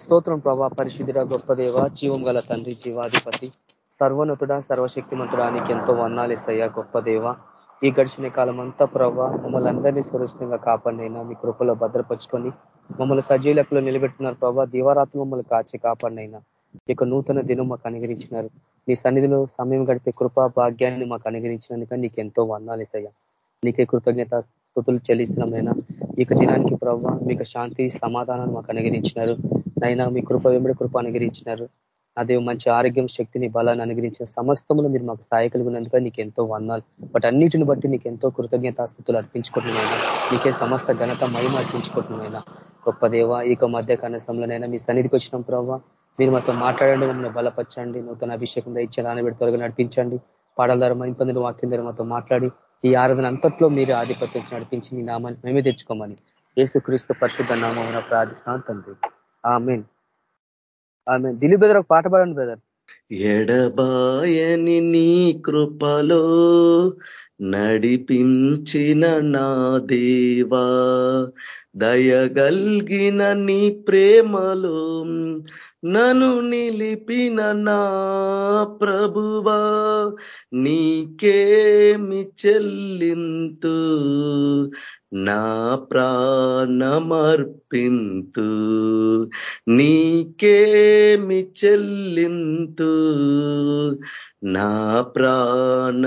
స్తోత్రం ప్రభా పరిశుద్ధుడ గొప్ప దేవ జీవం గల తండ్రి జీవాధిపతి సర్వనతుడ సర్వశక్తిమంతుడా నీకు ఎంతో వందాలిస్తయ్యా గొప్ప దేవ. ఈ గడిచిన కాలం అంతా ప్రభావ మమ్మల్ని అందరినీ సురక్షితంగా కాపాడినైనా మీ కృపలో భద్రపరుచుకొని మమ్మల్ని సజీలకులు నిలబెట్టినారు ప్రభా దీవారాత్రి మమ్మల్ని కాచి కాపాడినైనా. ఇక నూతన దినం మాకు అనుగ్రహించినారు. మీ సన్నిధిలో సమయం గడిపే కృపా భాగ్యాన్ని మాకు అనుగ్రహించినందుక నీకు ఎంతో వందాలిసయ్యా నీకే కృతజ్ఞత స్థుతులు చెల్లిస్తున్నామైనా ఇక దినానికి ప్రభావ మీకు శాంతి సమాధానాన్ని మాకు అనుగ్రహించినారు. నైనా మీ కృప వెంబడి కృప అనుగ్రహించినారు. అదే మంచి ఆరోగ్యం శక్తిని బలాన్ని అనుగ్రహించిన సమస్తములు మీరు మాకు సహాయకులు నీకు ఎంతో వందాలు బట్ అన్నిటిని బట్టి నీకు ఎంతో కృతజ్ఞతాస్థుతులు అర్పించుకుంటున్నాయినా నీకే సమస్త ఘనత మహిమ అర్పించుకుంటున్నాయినా గొప్ప దేవ ఇక మధ్య కనసంలోనైనా మీ సన్నిధికి వచ్చినాం ప్రభావ మీరు మాతో మాట్లాడండి మమ్మల్ని బలపరచండి. నూతన అభిషేకం దయచే నానబెడి త్వరగా నడిపించండి. పాడల ద్వారా మైంపొందిన వాక్యం ద్వారా మాతో మాట్లాడి ఈ ఆరాధన అంతట్లో మీరు ఆధిపత్యం నడిపించి మీ నామాన్ని మేమే తెచ్చుకోమని క్రీస్తు పరిశుద్ధ నామం ప్రార్థిస్తాను తండ్రి. ఆమెన్. ఆమె దిలీప్ బ్రదర్ ఒక పాట పాడండి బ్రదర్. ఎడబాయని నీ కృపలో నడిపించిన నా దేవా దయగల్గిన నీ ప్రేమలో నను నిలిపిన నా ప్రభువా నీకేమి చెల్లింతు? నా ప్రాణమర్పింతు. నీకేమి చెల్లింతు? నా ప్రాణమర్పింతు.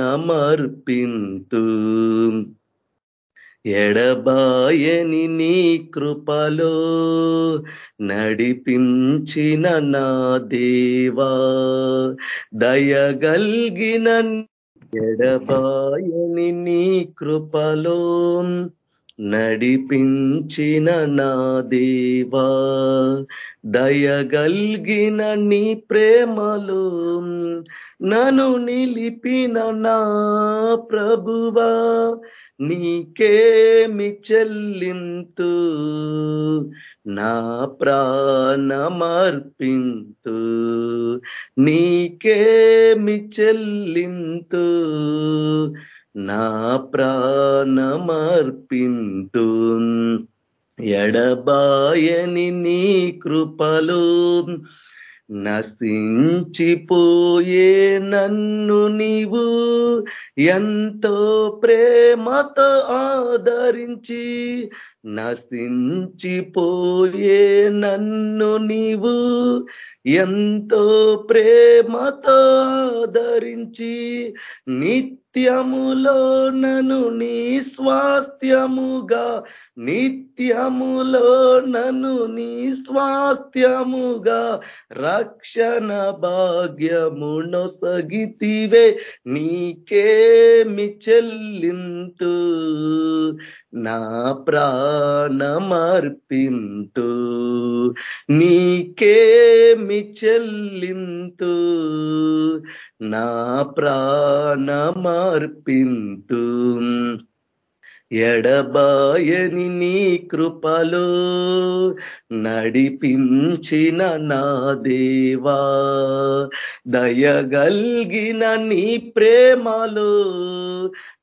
ఎడబాయని నీ కృపలో నడిపించిన నా దేవా. దయగల్గిన ఎడబాయని నీ కృపలో నడిపించిన నా దేవా. దయగల్గిన నీ ప్రేమలో నను నిలిపిన నా ప్రభువా. నీకేమి చెల్లింతు? నా ప్రాణమర్పింతు. నీకేమి చెల్లింతు? నా ప్రాణమర్పింతు. ఎడబాయని నీ కృపలు నశించిపోయే నన్ను నీవు ఎంతో ప్రేమతో ఆదరించి నశించిపోయే నన్ను నీవు ఎంతో ప్రేమతో ఆదరించి నిత్యములో నను నీ స్వాస్థ్యముగా నిత్యములో నను నీ స్వాస్థ్యముగా రక్షణ భాగ్యమునొసగితివే నీకేమి చెల్లింతు. నా ప్రాణమర్పింతు నీకేమి చెల్లింతు? నా ప్రాణమర్పింతు ఎడబాయని నీ కృపలో నడిపించిన నా దేవా దయగల్గిన నీ ప్రేమలో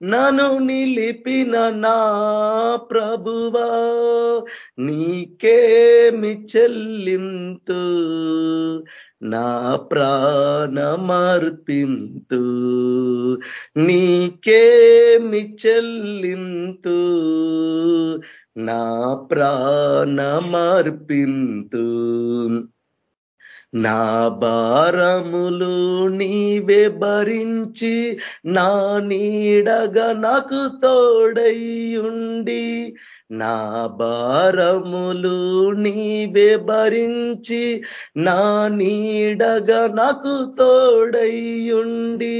నను నిలిపిన నా ప్రభువా నీకేమి చెల్లింతు? నా ప్రాణమర్పింతు? నీకేమి చెల్లింతు? నా ప్రాణమర్పింతు? నా భారములు నీవే భరించి నా నీడగా నాకు తోడయ్యుండి నా భారములు నీవే భరించి నా నీడగా నాకు తోడయ్యుండి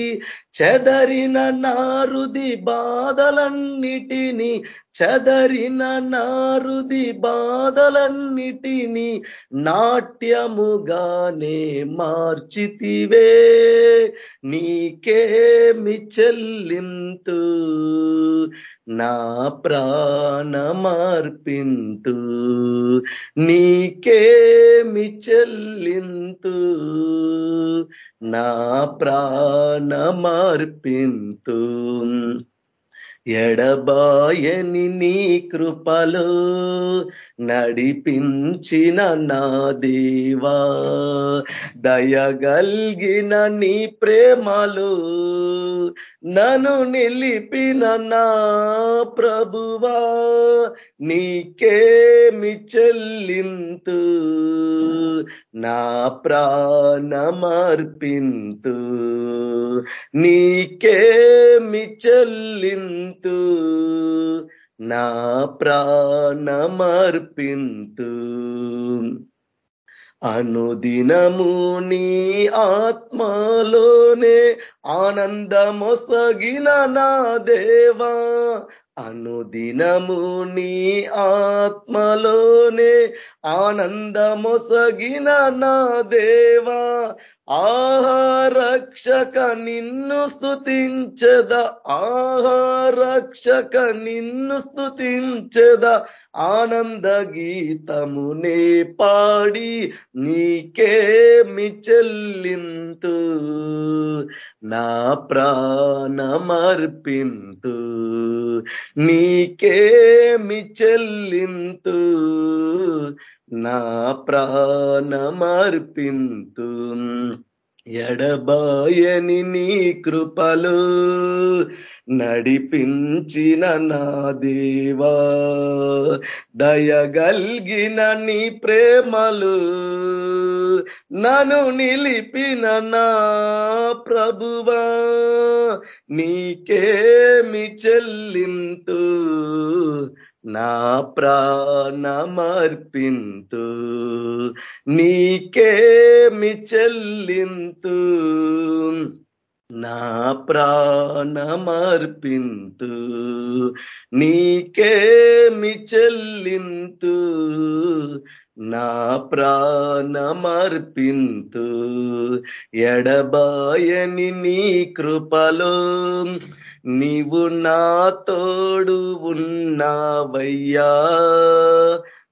చెదరిన నారుది బాధలన్నిటినీ చెదరిన నారుది బాధలన్నిటినీ నాట్యముగానే మార్చితివే. నీకే మిచెల్లింతు నా ప్రాణమర్పింతు. నీకే మిచెల్లింతు నా ప్రాణమర్పింతు. ఎడబాయని నీ కృపలో నడిపించిన నా దేవా. దయగల్గిన నీ ప్రేమలు నను నిలిపిన నా ప్రభువా. నీకేమి చెల్లింతు నా ప్రాణమర్పింతు. నీకేమి చెల్లింతు నా ప్రాణమర్పింతు. అనుదినము నీ ఆత్మలోనే ఆనందమొసగిన నా దేవా. అనుదినము నీ ఆత్మలోనే ఆనందమొసగిన నా దేవా. ఆహారక్షక నిన్ను స్థుతించద ఆహారక్షక నిన్ను స్థుతించద ఆనంద గీతమునే పాడి నీకే మిచెల్లింతు నా ప్రాణమర్పింతు నీకే మిచెల్లింతు నా ప్రాణమర్పింతు ఎడబాయని నీ కృపలు నడిపించిన నా దేవా. దయగల్గిన నీ ప్రేమలు నను నిలిపిన నా ప్రభువా. నీకేమి చెల్లింతు నా ప్రాణమర్పింతు నీకేమి చెల్లింతు. నా ప్రాణమర్పింతు నీకేమి చెల్లింతు. నా ప్రాణమర్పింతు ఎడబాయని నీ కృపలో. నీవు నా తోడు ఉన్నావయ్యా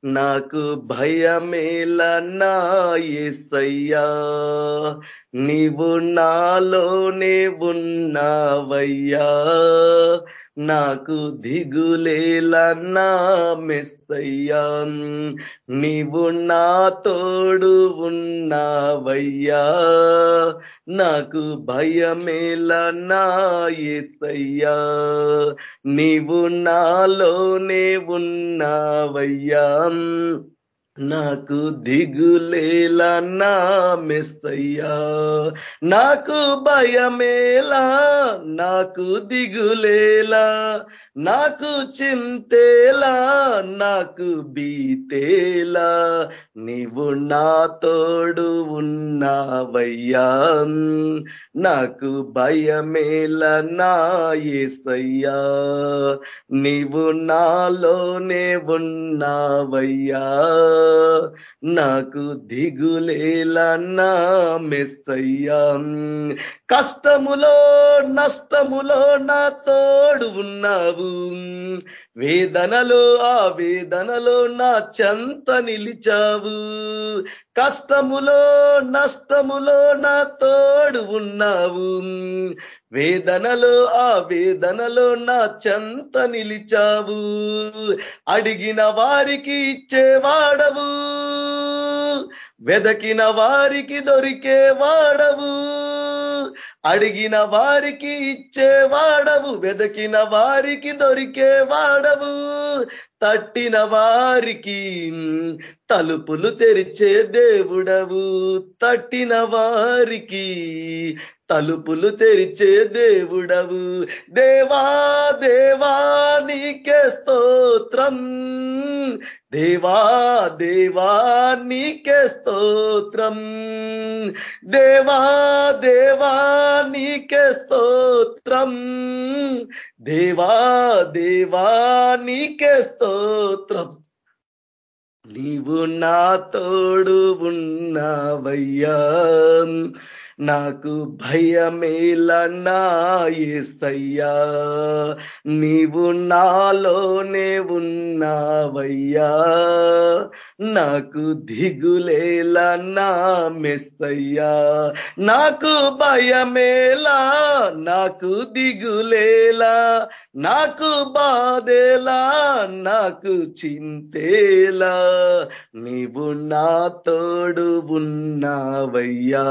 నాకు భయమేల నా ఎసయ్యా నీవు నాలోనే ఉన్నావయ్యా నాకు దిగులేలన్నా మెస్తయ్యా నీవు నా తోడు ఉన్నావయ్యా. నాకు భయమేలన్నా నా నీవు నాలోనే ఉన్నావయ్యా. నాకు దిగులేలా నా మెస్తయ్యా నాకు భయమేలా నాకు దిగులేలా. నాకు చింతేలా నాకు బీతేలా. నీవు నా తోడు ఉన్నావయ్యా. నాకు భయమేలా నా ఏసయ్యా. నీవు నాలోనే ఉన్నావయ్యా. నాకు దిగులేలా నా మెస్సయ్యా. కష్టములో నష్టములో నా తోడు ఉన్నావు. వేదనలో ఆ వేదనలో నా చెంత నిలిచావు. కష్టములో నష్టములో నా తోడు ఉన్నావు. వేదనలో ఆ వేదనలో నా చెంత నిలిచావు. అడిగిన వారికి ఇచ్చేవాడవు వెదకిన వారికి దొరికే వాడవు. అడిగిన వారికి ఇచ్చేవాడవు వెదకిన వారికి దొరికే వాడవు. తట్టిన వారికి తలుపులు తెరిచే దేవుడవు. తట్టిన వారికి తలుపులు తెరిచే దేవుడవు. దేవా దేవా నీకే స్తోత్రం. దేవా దేవా నీకే స్తోత్రం. దేవా దేవా నీకే స్తోత్రం. దేవా దేవా నీకే స్తోత్రం. నీవు నా తోడు ఉన్నావయ్యా. నాకు భయమేలన్నా ఏసయ్యా నీవు నాలోనే ఉన్నావయ్యా నాకు దిగులేలా నా మెస్సయ్యా నాకు భయమేలా నాకు దిగులేలా నాకు బాధేలా నాకు చింతేలా నీవు నా తోడు ఉన్నావయ్యా.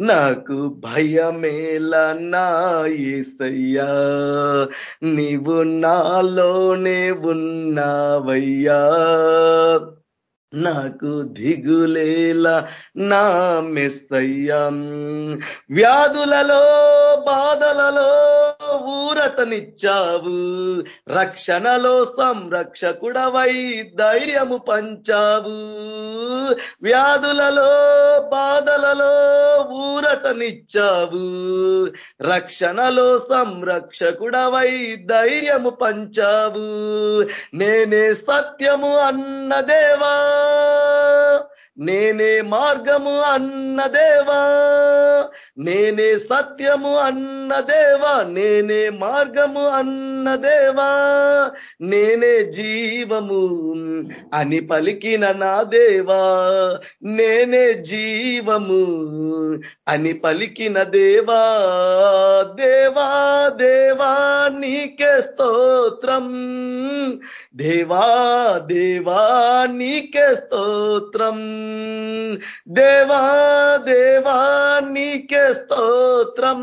నాకు భయమేలా నా ఏసయ్యా. నీవు నాలోనే ఉన్నావయ్యా. నాకు దిగులేలా నా మెస్తయ్యా వ్యాధులలో బాధలలో ఊరటనిచ్చావు రక్షణలో సంరక్షకుడవై ధైర్యము పంచావు. వ్యాధులలో బాధలలో ఊరటనిచ్చావు రక్షణలో సంరక్షకుడవై ధైర్యము పంచావు. నేనే సత్యము అన్న దేవా. నేనే మార్గము అన్న దేవా నేనే సత్యము అన్న దేవా నేనే మార్గము అన్న దేవా నేనే జీవము అని పలికిన నా దేవా నేనే జీవము అని పలికిన దేవా దేవా దేవా నీకే స్తోత్రం. దేవా దేవా నీకే స్తోత్రం. దేవా దేవా నీకే స్తోత్రం.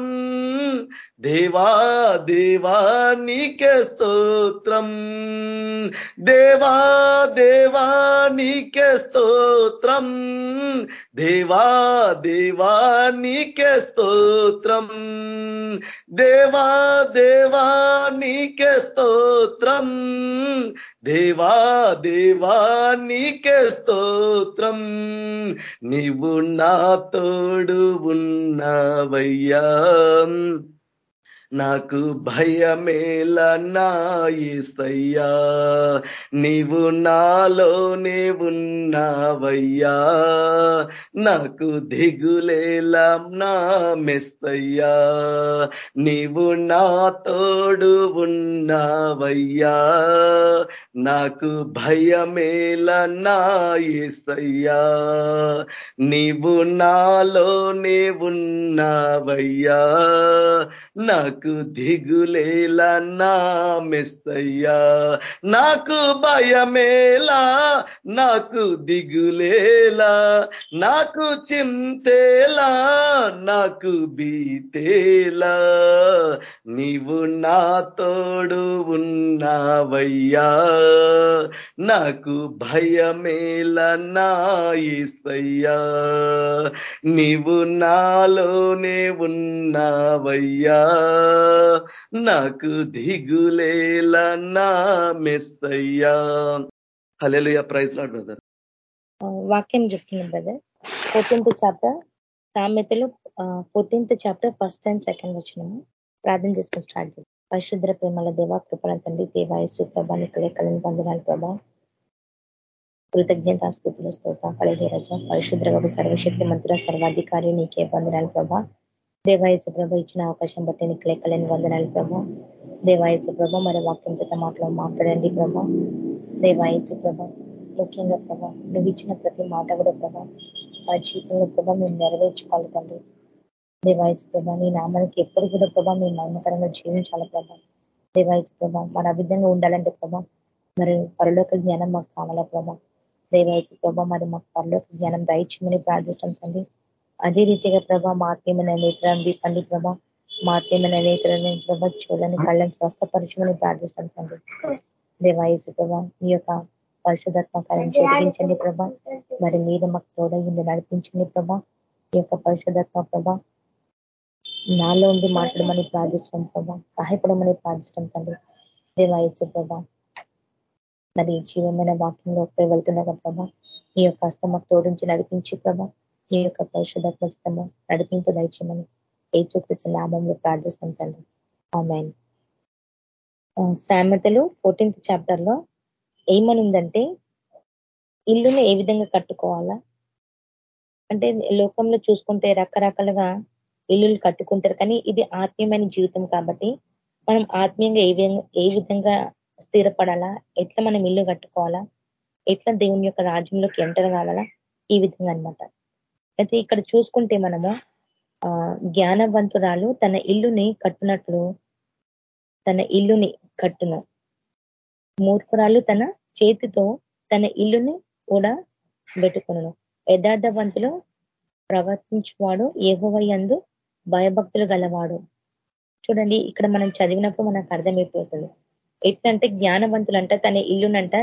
దేవా దేవా నీకే స్తోత్రం. దేవా దేవా నీకే స్తోత్రం. దేవా దేవా నీకే స్తోత్రం. దేవా దేవా నీకే స్తోత్రం. దేవా దేవా నీకే స్తోత్రం. నీవు నా తోడు ఉన్నవయ్యా. నాకు భయమేల నా ఏసయ్యా నీవు నాలోనే ఉన్నావయ్యా నాకు దిగులేలా నా మెస్తయ్యా నీవు నా తోడు ఉన్నావయ్యా. నాకు భయమేల నా ఏసయ్యా నీవు నాలోనే ఉన్నావయ్యా నాకు దిగులేలా నా మెస్తయ్యా నాకు భయమేలా? నాకు దిగులేలా? నాకు చింతేలా? నాకు బీతేలా? నీవు నా తోడు ఉన్నావయ్యా. నాకు భయమేలా నా ఈసయ్యా నీవు నాలోనే ఉన్నావయ్యా. నాకు దిగులేలా నా మెస్సయ్యా. Hallelujah praise lord brother. వాక్యం చెప్తున్నాం బ్రదర్. ఫోర్టీన్త్ చాప్టర్ సామెతలు fourteenth chapter first and second వచ్చినాము ప్రార్థన చేసుకుని స్టార్ట్ చేస్తాం పరిశుద్ర ప్రేమల దేవ కృపణ తండ్రి దేవాయసు ప్రభా ఇక్కడే కలిని పొందనాలు ప్రభా. కృతజ్ఞత స్థుతులు స్తోత కలగే రజ. పరిశుద్ర సర్వశక్తి మంత్ర సర్వాధికారి నీకే పొందనాలు ప్రభా. దేవాయసు ప్రభ ఇచ్చిన అవకాశం బట్టి నీకు లెక్కలేని వందనాలు ప్రభ. దేవాయసు ప్రభ మరి వాక్యంతో మాటలో మాట్లాడండి ప్రభ. దేవాయసు ప్రభ ముఖ్యంగా ప్రభా నువ్వు ఇచ్చిన ప్రతి మాట కూడా ప్రభా మా జీవితంలో ప్రభా మేము నెరవేర్చుకోవాలి తండ్రి. దేవాయసు ప్రభా నీ నామానికి ఎప్పుడు కూడా ప్రభా మేము నమ్మకరంగా జీవించాలి ప్రభ. దేవాయసు ప్రభా ఆ విధంగా ఉండాలంటే ప్రభ మరి పరలోక జ్ఞానం మాకు కావాలా ప్రభ. దేవాయసు ప్రభా మరి మాకు పరలోక జ్ఞానం దయచేయమని ప్రార్థిస్తాం తండ్రి. అదే రీతిగా ప్రభా మాత్యమైన ఆత్మీయమైన నేత్రాన్ని దీపండి ప్రభా మాత్యమైన నేత్రాన్ని ప్రభా. చూడని కళ్ళని స్వస్థపరచమని ప్రార్థిస్తాను తండ్రి. దేవాయసు ప్రభా మీ యొక్క పరిశుధత్మ కాలం చదివించండి ప్రభా. మరి మీద మాకు తోడగింది నడిపించండి ప్రభా. ఈ యొక్క పరిశుధాత్మ ప్రభా నాలో ఉండి మాట్లాడమని ప్రార్థిస్తాం ప్రభా. సహాయపడమని ప్రార్థిస్తాం తండ్రి. దేవాయసు ప్రభా మరి జీవమైన వాక్యంలో వెళ్తున్నాక ప్రభా. ఈ యొక్క హస్తం మాకు తోడించి నడిపించి ప్రభా. ఈ యొక్క పరిశుధత్వము నడిపింపు దయచేయమని చూపించిన నామంలో ప్రార్థిస్తుంటాను ఆమెన్. సామెతలు ఫోర్టీన్త్ చాప్టర్లో ఏమనుందంటే ఇల్లును ఏ విధంగా కట్టుకోవాలా? అంటే లోకంలో చూసుకుంటే రకరకాలుగా ఇల్లులు కట్టుకుంటారు కానీ ఇది ఆత్మీయమైన జీవితం కాబట్టి మనం ఆత్మీయంగా ఏ విధంగా ఏ విధంగా స్థిరపడాలా? ఎట్లా మనం ఇల్లు కట్టుకోవాలా? ఎట్లా దేవుని యొక్క రాజ్యంలోకి ఎంటర్ కావాలా? ఈ విధంగా అనమాట అయితే ఇక్కడ చూసుకుంటే మనము ఆ జ్ఞానవంతురాలు తన ఇల్లుని కట్టునట్లు తన ఇల్లుని కట్టును. మూర్ఖురాలు తన చేతితో తన ఇల్లుని కూడా పెట్టుకును యథార్థవంతులు ప్రవర్తించువాడు ఏహోవయందు భయభక్తులు గలవాడు. చూడండి ఇక్కడ మనం చదివినప్పుడు మనకు అర్థమైపోతుంది. ఎట్లంటే జ్ఞానవంతులంట తన ఇల్లునంట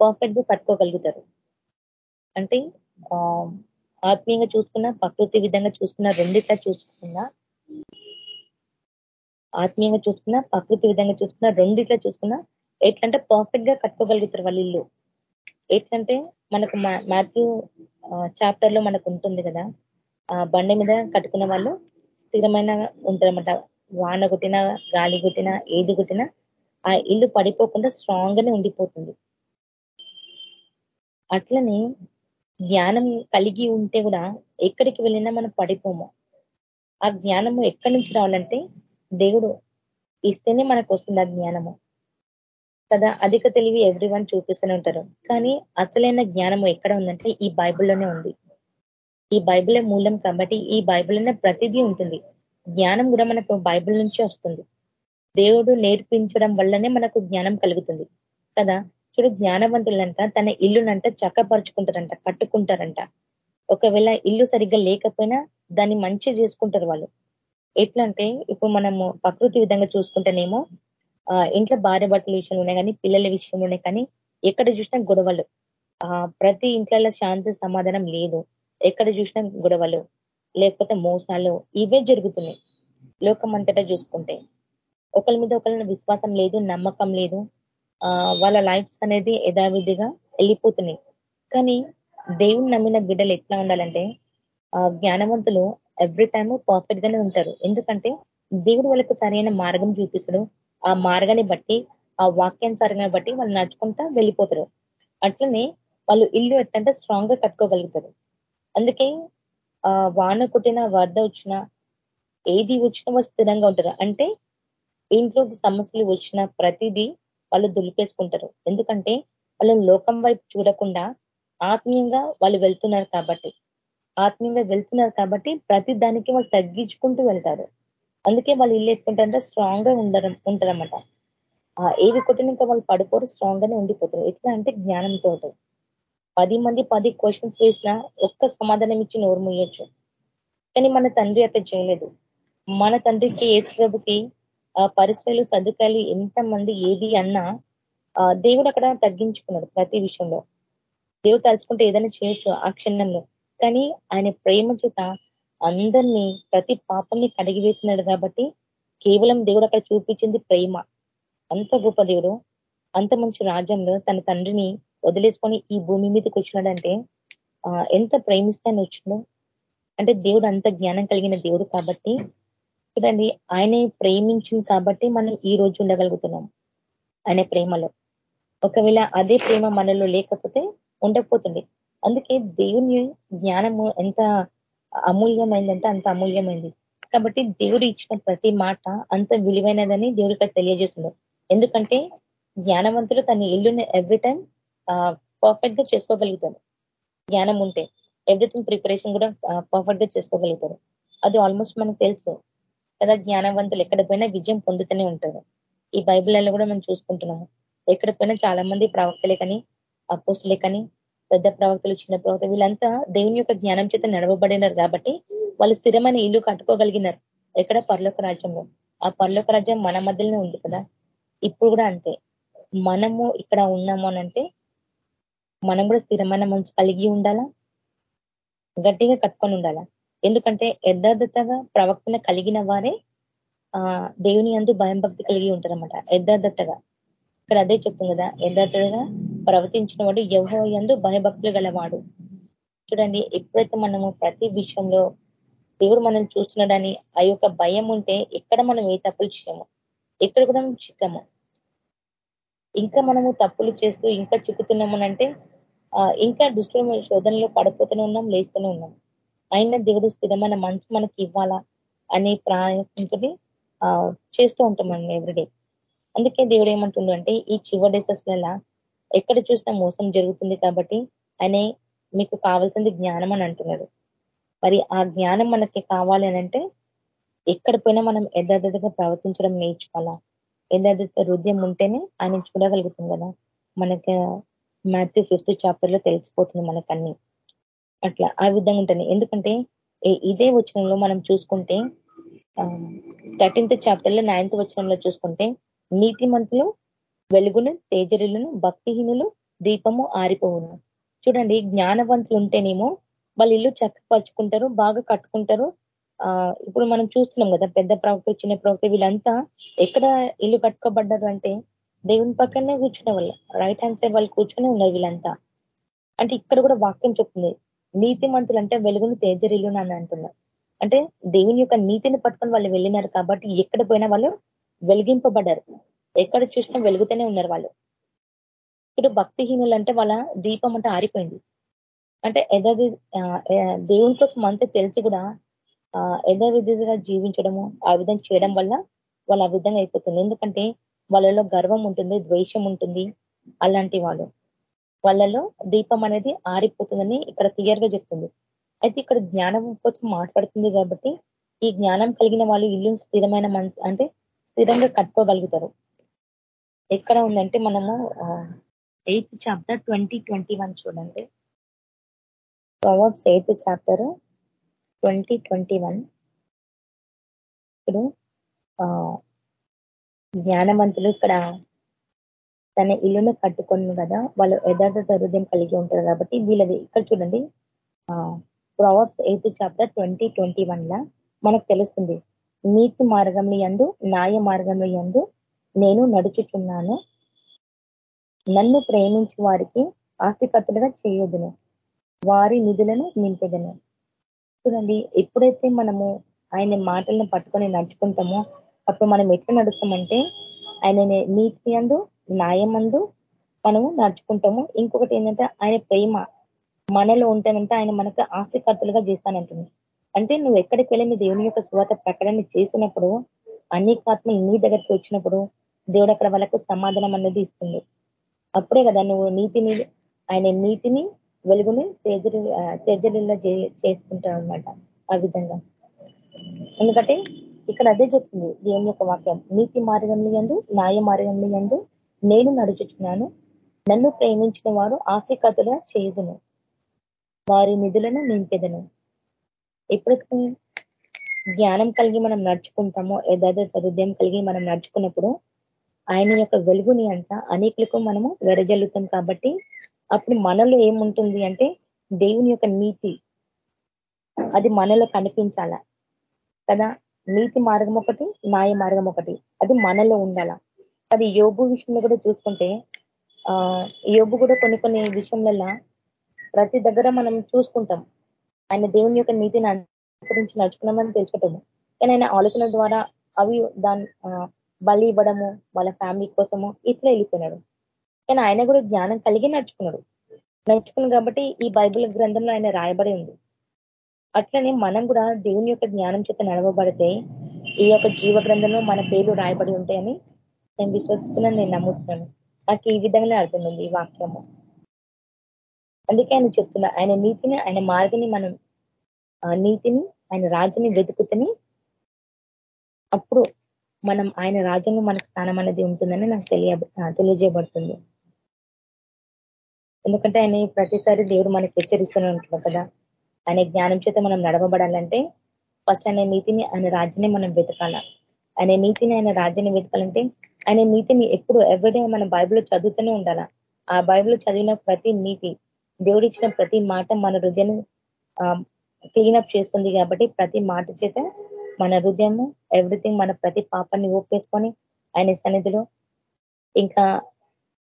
పర్ఫెక్ట్గా కట్టుకోగలుగుతారు. అంటే ఆత్మీయంగా చూసుకున్న ప్రకృతి విధంగా చూసుకున్న రెండిట్లా చూసుకున్నా ఆత్మీయంగా చూసుకున్న ప్రకృతి విధంగా చూసుకున్న రెండిట్లా చూసుకున్నా ఎట్లంటే పర్ఫెక్ట్గా కట్టుకోగలుగుతారు వాళ్ళ ఇల్లు. ఎట్లంటే మనకు మాథ్యూ చాప్టర్లో మనకు ఉంటుంది కదా ఆ బండి మీద కట్టుకున్న వాళ్ళు స్థిరమైన ఉంటారన్నమాట. వాన కొట్టినా గాలి కొట్టినా ఏది కొట్టినా ఆ ఇల్లు పడిపోకుండా స్ట్రాంగ్ గానే ఉండిపోతుంది. అట్లనే జ్ఞానం కలిగి ఉంటే కూడా ఎక్కడికి వెళ్ళినా మనం పడిపోము. ఆ జ్ఞానము ఎక్కడి నుంచి రావాలంటే దేవుడు ఇస్తేనే మనకు వస్తుంది ఆ జ్ఞానము. కదా అధిక తెలివి ఎవ్రీ వన్ చూపిస్తూనే ఉంటారు. కానీ అసలైన జ్ఞానము ఎక్కడ ఉందంటే ఈ బైబిల్లోనే ఉంది. ఈ బైబిలే మూలం కాబట్టి ఈ బైబిల్లోనే ప్రతిదీ ఉంటుంది. జ్ఞానం కూడా మనకు బైబిల్ నుంచే వస్తుంది. దేవుడు నేర్పించడం వల్లనే మనకు జ్ఞానం కలుగుతుంది. కదా చూడు జ్ఞానవంతులంట తన ఇల్లునంట చక్కపరుచుకుంటారంట కట్టుకుంటారంట. ఒకవేళ ఇల్లు సరిగ్గా లేకపోయినా దాన్ని మంచి చేసుకుంటారు వాళ్ళు. ఎట్లా అంటే ఇప్పుడు మనము ప్రకృతి విధంగా చూసుకుంటేనేమో ఇంట్లో భార్య భర్తల ఉన్నాయి కానీ పిల్లల విషయంలోనే కానీ ఎక్కడ చూసినా గొడవలు. ప్రతి ఇంట్లో శాంతి సమాధానం లేదు. ఎక్కడ చూసినా గొడవలు లేకపోతే మోసాలు ఇవే జరుగుతున్నాయి. లోకం అంతటా చూసుకుంటే. ఒకరి మీద ఒకరిని విశ్వాసం లేదు నమ్మకం లేదు. వాళ్ళ లైఫ్స్ అనేది యథావిధిగా వెళ్ళిపోతున్నాయి. కానీ దేవుని నమ్మిన బిడ్డలు ఎట్లా ఉండాలంటే జ్ఞానవంతులు ఎవ్రీ టైము పర్ఫెక్ట్ గానే ఉంటారు. ఎందుకంటే దేవుడు వాళ్ళకి సరైన మార్గం చూపిస్తాడు. ఆ మార్గాన్ని బట్టి ఆ వాక్యానుసారంగా బట్టి వాళ్ళు నడుచుకుంటా వెళ్ళిపోతారు. అట్లనే వాళ్ళు ఇల్లు ఎట్లంటే స్ట్రాంగ్గా కట్టుకోగలుగుతారు. అందుకే ఆ వాన కుట్టిన వరద వచ్చిన ఏది వచ్చినా వాళ్ళు స్థిరంగా ఉంటారు. అంటే ఇంట్లోకి సమస్యలు వచ్చిన ప్రతిదీ వాళ్ళు దులిపేసుకుంటారు. ఎందుకంటే వాళ్ళు లోకం వైపు చూడకుండా ఆత్మీయంగా వాళ్ళు వెళ్తున్నారు కాబట్టి. ఆత్మీయంగా వెళ్తున్నారు కాబట్టి ప్రతి దానికి వాళ్ళు తగ్గించుకుంటూ వెళ్తారు. అందుకే వాళ్ళు ఇల్లు ఎత్తుకుంటారంటే స్ట్రాంగ్గా ఉండడం ఉంటారన్నమాట. ఏవి కొట్టిన ఇంకా వాళ్ళు పడిపోరు స్ట్రాంగ్ గానే ఉండిపోతారు. ఎట్లా అంటే జ్ఞానంతో పది మంది పది క్వశ్చన్స్ వేసినా ఒక్క సమాధానం ఇచ్చి నోరు కానీ మన తండ్రి అట్లా చేయలేదు. మన తండ్రికి ఏసుప్రభుకి పరిశ్రమలు సదుకాయలు ఎంత మంది ఏది అన్నా దేవుడు అక్కడ తగ్గించుకున్నాడు ప్రతి విషయంలో. దేవుడు తలుచుకుంటే ఏదైనా చేయొచ్చు ఆ క్షణంలో. కానీ ఆయన ప్రేమ చేత అందరినీ ప్రతి పాపంని కడిగి వేసినాడు కాబట్టి కేవలం దేవుడు అక్కడ చూపించింది ప్రేమ. అంత గొప్ప దేవుడు అంత మంచి రాజ్యంలో తన తండ్రిని వదిలేసుకొని ఈ భూమి మీదకి వచ్చినాడంటే ఎంత ప్రేమిస్తాను వచ్చిందో అంటే దేవుడు అంత జ్ఞానం కలిగిన దేవుడు కాబట్టి చూడండి ఆయనే ప్రేమించింది కాబట్టి మనం ఈ రోజు ఉండగలుగుతున్నాం ఆయన ప్రేమలో. ఒకవేళ అదే ప్రేమ మనలో లేకపోతే ఉండకపోతుంది. అందుకే దేవుని జ్ఞానము ఎంత అమూల్యమైందంటే అంత అమూల్యమైంది. కాబట్టి దేవుడు ఇచ్చిన ప్రతి మాట అంత విలువైనదని దేవుడికి తెలియజేస్తున్నాడు. ఎందుకంటే జ్ఞానవంతుడు తన ఇల్లుని ఎవ్రీ టైం పర్ఫెక్ట్గా చేసుకోగలుగుతాడు. జ్ఞానం ఉంటే ఎవ్రీథింగ్ ప్రిపరేషన్ కూడా పర్ఫెక్ట్గా చేసుకోగలుగుతాడు. అది ఆల్మోస్ట్ మనకు తెలుసు. కదా జ్ఞానవంతులు ఎక్కడ పోయినా విజయం పొందుతూనే ఉంటారు. ఈ బైబిల్లో కూడా మనం చూసుకుంటున్నాము. ఎక్కడ పోయినా చాలా మంది ప్రవక్తలే కానీ అపోస్తులే కానీ పెద్ద ప్రవక్తలు చిన్న ప్రవక్త వీళ్ళంతా దేవుని యొక్క జ్ఞానం చేత నడవబడినారు కాబట్టి వాళ్ళు స్థిరమైన ఇల్లు కట్టుకోగలిగినారు. ఎక్కడ? పర్లోక రాజ్యంలో. ఆ పర్లోక రాజ్యం మన మధ్యలోనే ఉంది కదా. ఇప్పుడు కూడా అంతే. మనము ఇక్కడ ఉన్నాము అనంటే మనం కూడా స్థిరమైన మనసు కలిగి ఉండాలా? గట్టిగా కట్టుకొని ఉండాలా? ఎందుకంటే యథార్థతగా ప్రవక్తన కలిగిన వారే ఆ దేవుని అందు భయం భక్తి కలిగి ఉంటారన్నమాట. యథార్థతగా. ఇక్కడ అదే చెప్తుంది కదా యథార్థతగా ప్రవర్తించిన వాడు యహో ఎందు భయభక్తులు గలవాడు. చూడండి ఎప్పుడైతే మనము ప్రతి విషయంలో దేవుడు మనం చూస్తున్నాడని ఆ యొక్క భయం ఉంటే ఎక్కడ మనం ఏ తప్పులు చేయము? ఎక్కడ కూడా చిక్కము. ఇంకా మనము తప్పులు చేస్తూ ఇంకా చిక్కుతున్నామనంటే ఇంకా దుష్టుల శోధనలో పడిపోతూనే ఉన్నాం లేస్తూనే ఉన్నాం. అయినా దేవుడు స్థిరమైన మనసు మనకి ఇవ్వాలా అనే ప్రయాసంతో చేస్తూ ఉంటాం మనం ఎవ్రీడే అందుకే దేవుడు ఏమంటుండు అంటే ఈ చివరి డేసెస్లలో ఎక్కడ చూసినా మోసం జరుగుతుంది కాబట్టి అనే మీకు కావాల్సింది జ్ఞానం అని అంటున్నాడు. మరి ఆ జ్ఞానం మనకి కావాలి అంటే ఎక్కడ పోయినా మనం యథార్థతగా ప్రవర్తించడం నేర్చుకోవాలా? యథార్థత హృదయం ఉంటేనే ఆయన చూడగలుగుతుంది కదా? మనకి మాథ్యూ ఫిఫ్త్ చాప్టర్లో తెలిసిపోతుంది మనకన్నీ. అట్లా ఆ విధంగా ఉంటుంది. ఎందుకంటే ఇదే వచనంలో మనం చూసుకుంటే థర్టీన్త్ చాప్టర్లో నైన్త్ వచనంలో చూసుకుంటే నీతి మంతులు వెలుగును తేజరులను భక్తిహీనులు దీపము ఆరిపోవును. చూడండి జ్ఞానవంతులు ఉంటేనేమో వాళ్ళు ఇల్లు చక్కపరుచుకుంటారు బాగా కట్టుకుంటారు. ఆ ఇప్పుడు మనం చూస్తున్నాం కదా పెద్ద ప్రవక్త చిన్న ప్రవక్త వీళ్ళంతా ఎక్కడ ఇల్లు కట్టుకోబడ్డారు అంటే దేవుని పక్కనే కూర్చునే వాళ్ళు రైట్ హ్యాండ్ సైడ్ వాళ్ళు కూర్చొని ఉన్నారు వీళ్ళంతా. అంటే ఇక్కడ కూడా వాక్యం చెప్తుంది. నీతి మంతులు అంటే వెలుగును తేజరిల్లు అని అంటున్నారు. అంటే దేవుని యొక్క నీతిని పట్టుకొని వాళ్ళు వెళ్ళినారు కాబట్టి ఎక్కడ పోయినా వాళ్ళు వెలిగింపబడ్డారు. ఎక్కడ చూసినా వెలుగుతూనే ఉన్నారు వాళ్ళు. ఇప్పుడు భక్తిహీనులు అంటే వాళ్ళ దీపం అంటే ఆరిపోయింది. అంటే ఎదది దేవుని కోసం అంతా తెలిసి కూడా యథావిధిగా జీవించడము ఆ విధంగా చేయడం వల్ల వాళ్ళు ఆ విధంగా అయిపోతుంది ఎందుకంటే వాళ్ళలో గర్వం ఉంటుంది ద్వేషం ఉంటుంది అలాంటి వాళ్ళు. వాళ్ళలో దీపం అనేది ఆరిపోతుందని ఇక్కడ క్లియర్గా చెప్తుంది. అయితే ఇక్కడ జ్ఞానం కోసం మాట్లాడుతుంది కాబట్టి ఈ జ్ఞానం కలిగిన వాళ్ళు ఇల్లు స్థిరమైన మనసు అంటే స్థిరంగా కట్టుకోగలుగుతారు. ఎక్కడ ఉందంటే మనము eighth chapter twenty twenty one చూడండి. Proverbs eighth chapter twenty twenty one. ఇప్పుడు జ్ఞానవంతులు ఇక్కడ తన ఇల్లును కట్టుకొని కదా వాళ్ళు యథార్థ హృదయం కలిగి ఉంటారు కాబట్టి వీళ్ళది ఇక్కడ చూడండి. Proverbs eighth chapter twenty twenty one లా మనకు తెలుస్తుంది నీతి మార్గంలో ఎందు న్యాయ మార్గంలో ఎందు నేను నడుచుచున్నాను. నన్ను ప్రేమించి వారికి ఆస్తికత్తులుగా చేయొదును. వారి నిధులను నింపెదను. చూడండి ఎప్పుడైతే మనము ఆయన మాటలను పట్టుకొని నడుచుకుంటామో అప్పుడు మనం ఎట్లా నడుస్తామంటే ఆయన నీతి అందు న్యాయమందు మనము నడుచుకుంటాము. ఇంకొకటి ఏంటంటే ఆయన ప్రేమ మనలో ఉంటానంటే ఆయన మనకు ఆస్తికర్తలుగా చేస్తానంటుంది అంటే నువ్వు ఎక్కడికి వెళ్ళి దేవుని యొక్క స్వాత ప్రకటన చేసినప్పుడు అనేకాత్మలు నీ దగ్గరికి వచ్చినప్పుడు దేవుడు అక్కడ వాళ్ళకు సమాధానం అనేది ఇస్తుంది. అప్పుడే కదా నువ్వు నీతిని ఆయన నీతిని వెలుగుని తేజరి తేజరిలో చేసుకుంటావు అనమాట ఆ విధంగా. ఎందుకంటే ఇక్కడ అదే చెప్తుంది దేవుని యొక్క వాక్యం. నీతి మార్గంలో ఎందు న్యాయ మార్గంలో ఎందు నేను నడుచుచున్నాను. నన్ను ప్రేమించిన వారు ఆస్తికతుగా చేయదును. వారి నిధులను నింపెదను. ఎప్పుడు జ్ఞానం కలిగి మనం నడుచుకుంటామో యథార్థ హృదయం కలిగి మనం నడుచుకున్నప్పుడు ఆయన యొక్క వెలుగుని అంతా అనేకులకు మనము వెరజల్లుతాం కాబట్టి అప్పుడు మనలో ఏముంటుంది అంటే దేవుని యొక్క నీతి. అది మనలో కనిపించాల? కదా? నీతి మార్గం ఒకటి న్యాయ మార్గం ఒకటి. అది మనలో ఉండాల? అది యోబు విషయంలో కూడా చూసుకుంటే ఆ యోగు కూడా కొన్ని కొన్ని విషయంలో ప్రతి దగ్గర మనం చూసుకుంటాం. ఆయన దేవుని యొక్క నీతిని అనుసరించి నడుచుకున్నామని తెలుసుకుంటాము కానీ ఆయన ఆలోచన ద్వారా అవి దాని బలి ఇవ్వడము వాళ్ళ ఫ్యామిలీ కోసము ఇట్లా వెళ్ళిపోయినాడు. కానీ ఆయన కూడా జ్ఞానం కలిగి నడుచుకున్నాడు. నడుచుకున్నాడు కాబట్టి ఈ బైబిల్ గ్రంథంలో ఆయన రాయబడి ఉంది. అట్లనే మనం కూడా దేవుని యొక్క జ్ఞానం చేత నడవబడితే ఈ యొక్క జీవ గ్రంథంలో మన పేర్లు రాయబడి ఉంటాయని నేను విశ్వసిస్తున్నాను నేను నమ్ముతున్నాను. నాకు ఈ విధంగానే అర్థమైంది ఈ వాక్యము. అందుకే ఆయన చెప్తున్నా ఆయన నీతిని ఆయన మార్గని మనం నీతిని ఆయన రాజుని వెతుకుతని అప్పుడు మనం ఆయన రాజ్యంలో మనకు స్థానం అనేది ఉంటుందని నాకు తెలియ తెలియజేయబడుతుంది. ఎందుకంటే ఆయన ప్రతిసారి దేవుడు మనకి హెచ్చరిస్తూనే ఉంటున్నాం కదా. ఆయన జ్ఞానం చేత మనం నడవబడాలంటే ఫస్ట్ ఆయన నీతిని ఆయన రాజ్యాన్ని మనం వెతకాల. ఆయన నీతిని ఆయన రాజ్యాన్ని వెతకాలంటే ఆయన నీతిని ఎప్పుడు ఎవ్రీడే మన బైబిల్ చదువుతూనే ఉండాల? ఆ బైబిల్ చదివిన ప్రతి నీతి దేవుడు ఇచ్చిన ప్రతి మాట మన హృదయాన్ని క్లీన్ అప్ చేస్తుంది కాబట్టి ప్రతి మాట చేత మన హృదయము ఎవ్రీథింగ్ మన ప్రతి పాపాన్ని ఓపేసుకొని ఆయన సన్నిధిలో ఇంకా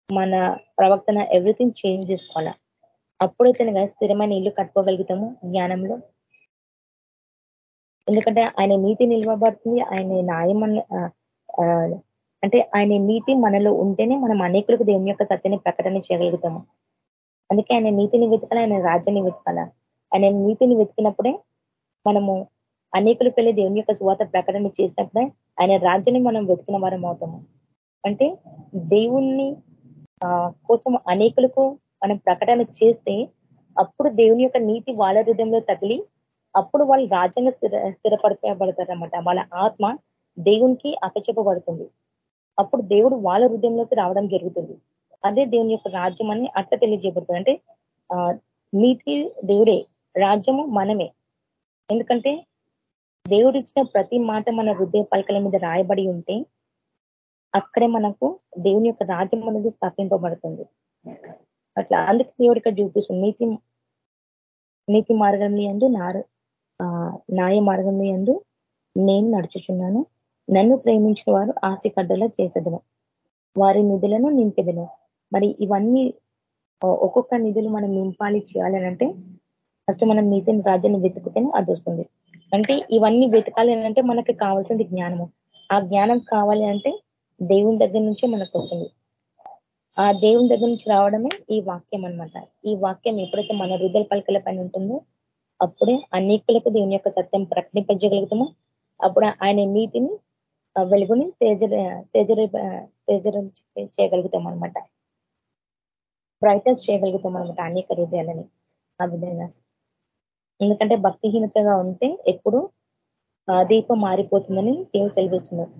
మన ప్రవర్తన ఎవ్రీథింగ్ చేంజ్ చేసుకోవాలా? అప్పుడైతే స్థిరమైన ఇల్లు కట్టుకోగలుగుతాము జ్ఞానంలో. ఎందుకంటే ఆయన నీతి నిలవబడుతుంది ఆయన న్యాయం అంటే ఆయన నీతి మనలో ఉంటేనే మనం అనేకులకు దేవుని యొక్క సత్యాన్ని ప్రకటన చేయగలుగుతాము. అందుకే ఆయన నీతిని వెతకాల ఆయన రాజ్యాన్ని వెతకాల. ఆయన నీతిని వెతికినప్పుడే మనము అనేకులకు పెళ్ళి దేవుని యొక్క సువాత ప్రకటన చేసినప్పుడే ఆయన రాజ్యాన్ని మనం వెతికిన వారం అవుతాము. అంటే దేవుణ్ణి కోసం అనేకులకు మనం ప్రకటన చేస్తే అప్పుడు దేవుని యొక్క నీతి వాళ్ళ హృదయంలో తగిలి అప్పుడు వాళ్ళు రాజ్యంగా స్థిర స్థిరపరచబడతారనమాట వాళ్ళ ఆత్మ దేవునికి అప్పచెప్పబడుతుంది. అప్పుడు దేవుడు వాళ్ళ హృదయంలోకి రావడం జరుగుతుంది. అదే దేవుని యొక్క రాజ్యం అని అట్ట తెలియజేయబడుతుంది. అంటే నీతి దేవుడే రాజ్యము మనమే. ఎందుకంటే దేవుడు ఇచ్చిన ప్రతి మాట మన హృదయ పలకల మీద రాయబడి ఉంటే అక్కడే మనకు దేవుని యొక్క రాజ్యం అనేది స్థాపింపబడుతుంది. అట్లా అందుకే దేవుడు ఇక్కడ చూపిస్తుంది నీతి నీతి మార్గం ఎందు న్యాయ మార్గం ఎందు నేను నడుచుచున్నాను. నన్ను ప్రేమించిన వారు ఆస్తి కడ్డలో చేసేదను. వారి నిధులను నింపెదను. మరి ఇవన్నీ ఒక్కొక్క నిధులు మనం నింపాలి చేయాలనంటే ఫస్ట్ మనం నీతిని రాజ్యాన్ని వెతుకుతేనే అది వస్తుంది. అంటే ఇవన్నీ వెతకాలి అంటే మనకి కావాల్సింది జ్ఞానము. ఆ జ్ఞానం కావాలి అంటే దేవుని దగ్గర నుంచే మనకు వస్తుంది. ఆ దేవుని దగ్గర నుంచి రావడమే ఈ వాక్యం అనమాట ఈ వాక్యం ఎప్పుడైతే మన హృదయ పలకల పైన ఉంటుందో అప్పుడే అనేకులకు దేవుని యొక్క సత్యం ప్రకటింపజగలుగుతాము అప్పుడు ఆయన నీతిని వెలుగుని తేజ తేజ తేజ చేయగలుగుతాం అనమాట బ్రైటెస్ట్ చేయగలుగుతాం అనమాట అనేక హృదయాలని ఆ విధంగా. ఎందుకంటే భక్తిహీనతగా ఉంటే ఎప్పుడు దీపం మారిపోతుందని దేవుడు సెలవిస్తున్నారు